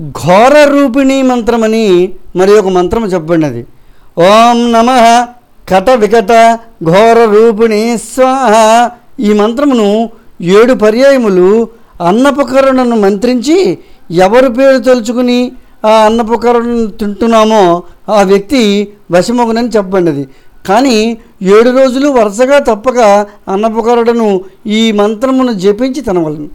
ఘోర రూపిణి మంత్రమని మరి ఒక మంత్రం చెప్పబడినది. ఓం నమ కట వికట ఘోర రూపిణి స్వాహ. ఈ మంత్రమును ఏడు పర్యాయములు అన్నపకరణను మంత్రించి ఎవరి పేరు తలుచుకుని ఆ అన్నపకరణను తింటున్నామో ఆ వ్యక్తి వశమగునని చెప్పబడినది. కానీ ఏడు రోజులు వరుసగా తప్పక అన్నపకరుడను ఈ మంత్రమును జపించి తినవలను.